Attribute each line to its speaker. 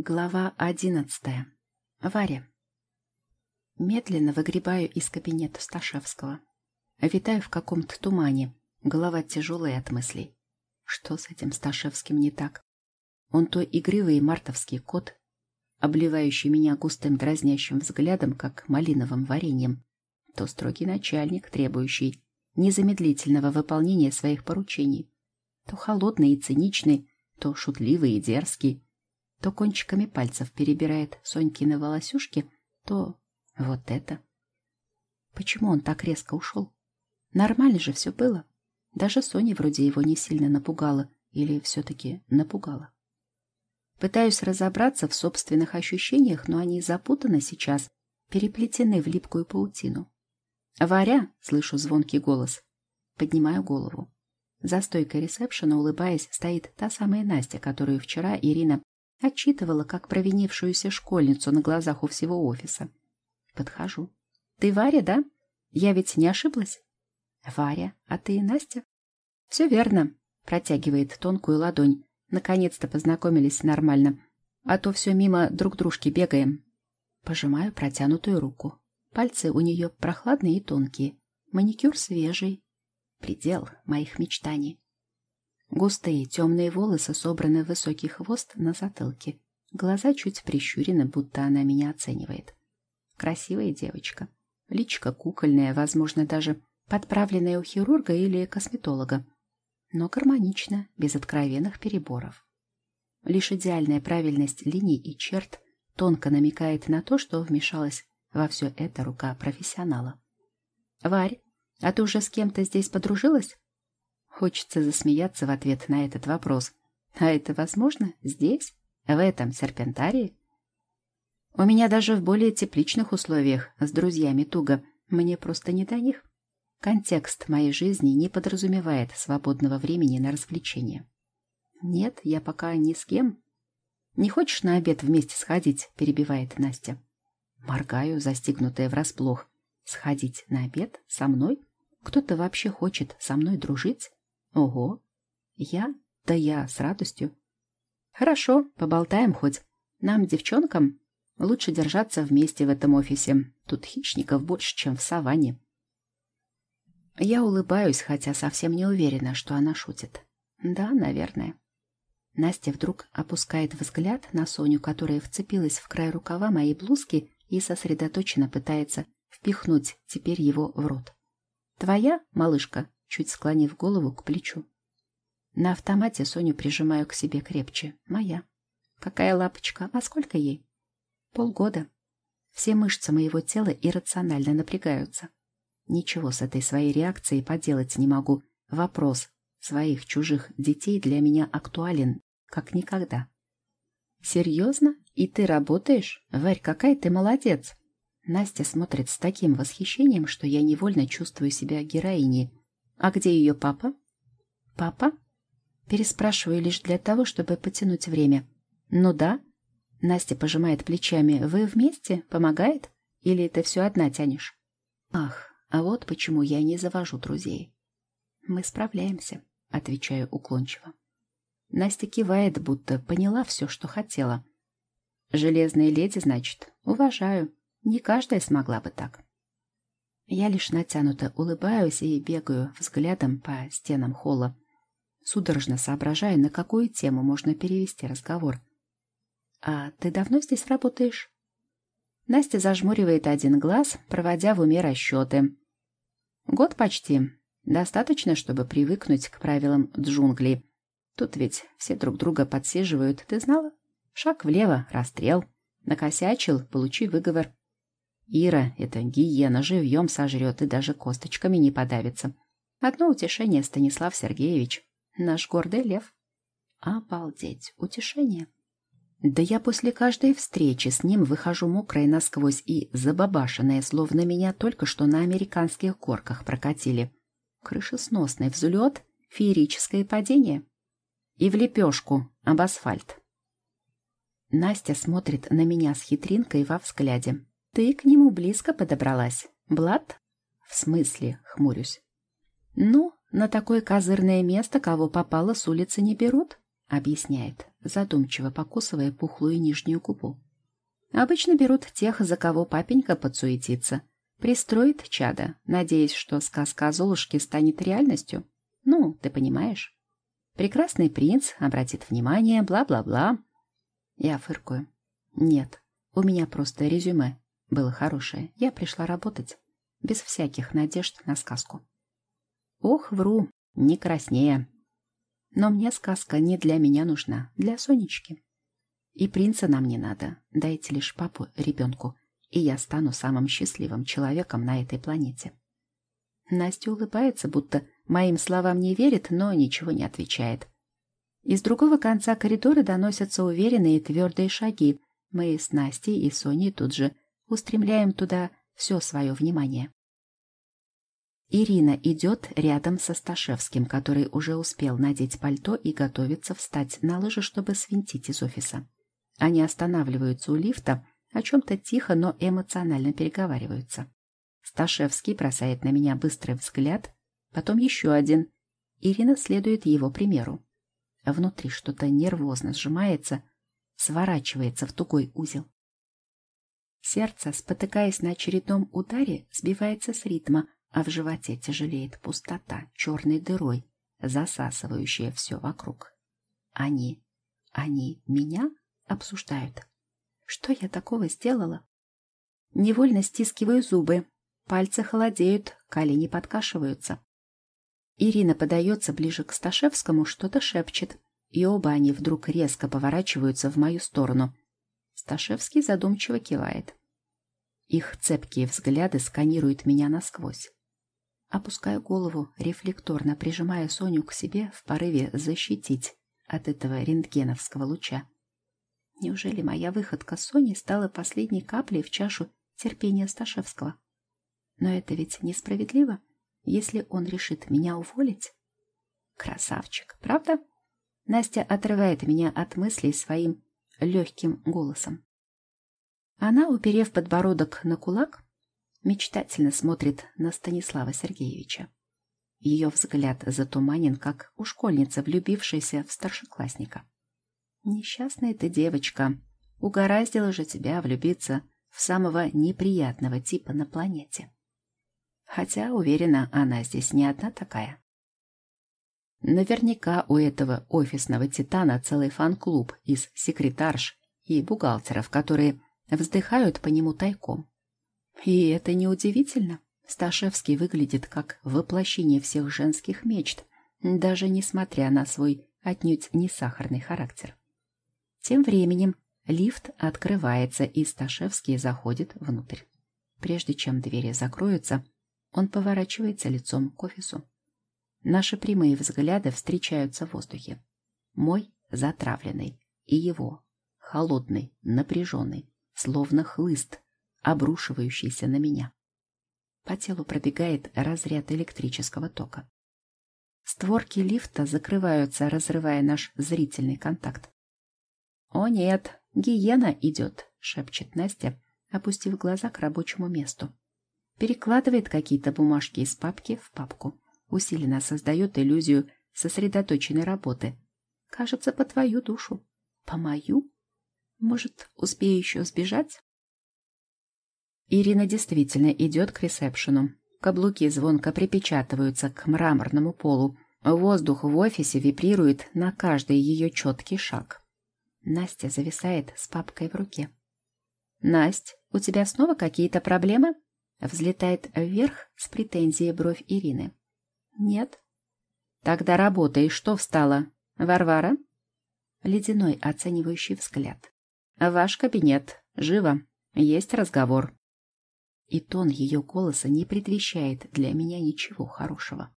Speaker 1: Глава одиннадцатая. Варя. Медленно выгребаю из кабинета Сташевского. Витаю в каком-то тумане. Голова тяжелая от мыслей. Что с этим Сташевским не так? Он то игривый мартовский кот, обливающий меня густым дразнящим взглядом, как малиновым вареньем, то строгий начальник, требующий незамедлительного выполнения своих поручений, то холодный и циничный, то шутливый и дерзкий, то кончиками пальцев перебирает Сонькины волосюшки, то вот это. Почему он так резко ушел? Нормально же все было. Даже Соня вроде его не сильно напугала. Или все-таки напугала. Пытаюсь разобраться в собственных ощущениях, но они запутаны сейчас, переплетены в липкую паутину. «Варя!» — слышу звонкий голос. Поднимаю голову. За стойкой ресепшена, улыбаясь, стоит та самая Настя, которую вчера Ирина отчитывала как провинившуюся школьницу на глазах у всего офиса. Подхожу. «Ты Варя, да? Я ведь не ошиблась?» «Варя, а ты Настя?» «Все верно», — протягивает тонкую ладонь. «Наконец-то познакомились нормально. А то все мимо друг дружки бегаем». Пожимаю протянутую руку. Пальцы у нее прохладные и тонкие. Маникюр свежий, предел моих мечтаний. Густые темные волосы собраны в высокий хвост на затылке. Глаза чуть прищурены, будто она меня оценивает. Красивая девочка. Личка кукольная, возможно, даже подправленная у хирурга или косметолога. Но гармонично, без откровенных переборов. Лишь идеальная правильность линий и черт тонко намекает на то, что вмешалась во все это рука профессионала. «Варь, а ты уже с кем-то здесь подружилась? Хочется засмеяться в ответ на этот вопрос. А это возможно здесь, в этом серпентарии? У меня даже в более тепличных условиях с друзьями туго. Мне просто не до них. Контекст моей жизни не подразумевает свободного времени на развлечения. Нет, я пока ни с кем. Не хочешь на обед вместе сходить? Перебивает Настя. Моргаю, застигнутая врасплох. Сходить на обед со мной? Кто-то вообще хочет со мной дружить? Ого! Я? Да я с радостью. Хорошо, поболтаем хоть. Нам, девчонкам, лучше держаться вместе в этом офисе. Тут хищников больше, чем в саванне. Я улыбаюсь, хотя совсем не уверена, что она шутит. Да, наверное. Настя вдруг опускает взгляд на Соню, которая вцепилась в край рукава моей блузки и сосредоточенно пытается впихнуть теперь его в рот. «Твоя, малышка?» Чуть склонив голову к плечу. На автомате Соню прижимаю к себе крепче. Моя. Какая лапочка? А сколько ей? Полгода. Все мышцы моего тела иррационально напрягаются. Ничего с этой своей реакцией поделать не могу. Вопрос своих чужих детей для меня актуален, как никогда. «Серьезно? И ты работаешь? Варь, какая ты молодец!» Настя смотрит с таким восхищением, что я невольно чувствую себя героиней. А где ее папа? Папа? Переспрашиваю лишь для того, чтобы потянуть время. Ну да. Настя пожимает плечами. Вы вместе? Помогает? Или ты все одна тянешь? Ах, а вот почему я не завожу друзей. Мы справляемся, отвечаю уклончиво. Настя кивает, будто поняла все, что хотела. Железные леди, значит, уважаю. Не каждая смогла бы так. Я лишь натянуто улыбаюсь и бегаю взглядом по стенам холла, судорожно соображая, на какую тему можно перевести разговор. «А ты давно здесь работаешь?» Настя зажмуривает один глаз, проводя в уме расчеты. «Год почти. Достаточно, чтобы привыкнуть к правилам джунглей. Тут ведь все друг друга подсиживают, ты знала? Шаг влево — расстрел. Накосячил — получи выговор. Ира, эта гиена, живьем сожрет и даже косточками не подавится. Одно утешение, Станислав Сергеевич. Наш гордый лев. Обалдеть, утешение. Да я после каждой встречи с ним выхожу мокрая насквозь и забабашенная, словно меня только что на американских горках прокатили. Крышесносный взлет, феерическое падение. И в лепешку об асфальт. Настя смотрит на меня с хитринкой во взгляде. Ты к нему близко подобралась, Блад? В смысле, хмурюсь. Ну, на такое козырное место кого попало с улицы не берут, объясняет. задумчиво покусывая пухлую нижнюю губу. Обычно берут тех, за кого папенька подсуетится. Пристроит чада, надеясь, что сказка о Золушке станет реальностью. Ну, ты понимаешь. Прекрасный принц обратит внимание, бла-бла-бла. Я фыркаю. Нет, у меня просто резюме было хорошее. Я пришла работать. Без всяких надежд на сказку. Ох, вру, не краснее. Но мне сказка не для меня нужна, для Сонечки. И принца нам не надо. Дайте лишь папу ребенку, и я стану самым счастливым человеком на этой планете. Настя улыбается, будто моим словам не верит, но ничего не отвечает. Из другого конца коридора доносятся уверенные и твердые шаги. Мы с Настей и Соней тут же устремляем туда все свое внимание. Ирина идет рядом со Сташевским, который уже успел надеть пальто и готовится встать на лыжи, чтобы свинтить из офиса. Они останавливаются у лифта, о чем-то тихо, но эмоционально переговариваются. Сташевский бросает на меня быстрый взгляд, потом еще один. Ирина следует его примеру. Внутри что-то нервозно сжимается, сворачивается в тугой узел. Сердце, спотыкаясь на очередном ударе, сбивается с ритма, а в животе тяжелеет пустота черной дырой, засасывающая все вокруг. Они, они меня обсуждают. Что я такого сделала? Невольно стискиваю зубы, пальцы холодеют, колени подкашиваются. Ирина подается ближе к Сташевскому, что-то шепчет, и оба они вдруг резко поворачиваются в мою сторону. Сташевский задумчиво кивает. Их цепкие взгляды сканируют меня насквозь. Опускаю голову, рефлекторно прижимая Соню к себе в порыве защитить от этого рентгеновского луча. Неужели моя выходка Сони стала последней каплей в чашу терпения Сташевского? Но это ведь несправедливо, если он решит меня уволить. Красавчик, правда? Настя отрывает меня от мыслей своим легким голосом. Она, уперев подбородок на кулак, мечтательно смотрит на Станислава Сергеевича. Ее взгляд затуманен, как у школьницы, влюбившейся в старшеклассника. «Несчастная ты девочка. Угораздило же тебя влюбиться в самого неприятного типа на планете. Хотя, уверена, она здесь не одна такая. Наверняка у этого офисного титана целый фан-клуб из секретарш и бухгалтеров, которые вздыхают по нему тайком. И это неудивительно. Сташевский выглядит как воплощение всех женских мечт, даже несмотря на свой отнюдь не сахарный характер. Тем временем лифт открывается, и Сташевский заходит внутрь. Прежде чем двери закроются, он поворачивается лицом к офису. Наши прямые взгляды встречаются в воздухе. Мой затравленный и его холодный, напряженный, словно хлыст, обрушивающийся на меня. По телу пробегает разряд электрического тока. Створки лифта закрываются, разрывая наш зрительный контакт. «О нет, гиена идет», — шепчет Настя, опустив глаза к рабочему месту. Перекладывает какие-то бумажки из папки в папку. Усиленно создает иллюзию сосредоточенной работы. Кажется, по твою душу. По мою? Может, успею еще сбежать? Ирина действительно идет к ресепшену. Каблуки звонко припечатываются к мраморному полу. Воздух в офисе вибрирует на каждый ее четкий шаг. Настя зависает с папкой в руке. «Насть, у тебя снова какие-то проблемы?» Взлетает вверх с претензией бровь Ирины. «Нет». «Тогда работай. Что встала? Варвара?» Ледяной оценивающий взгляд. «Ваш кабинет. Живо. Есть разговор» и тон ее голоса не предвещает для меня ничего хорошего.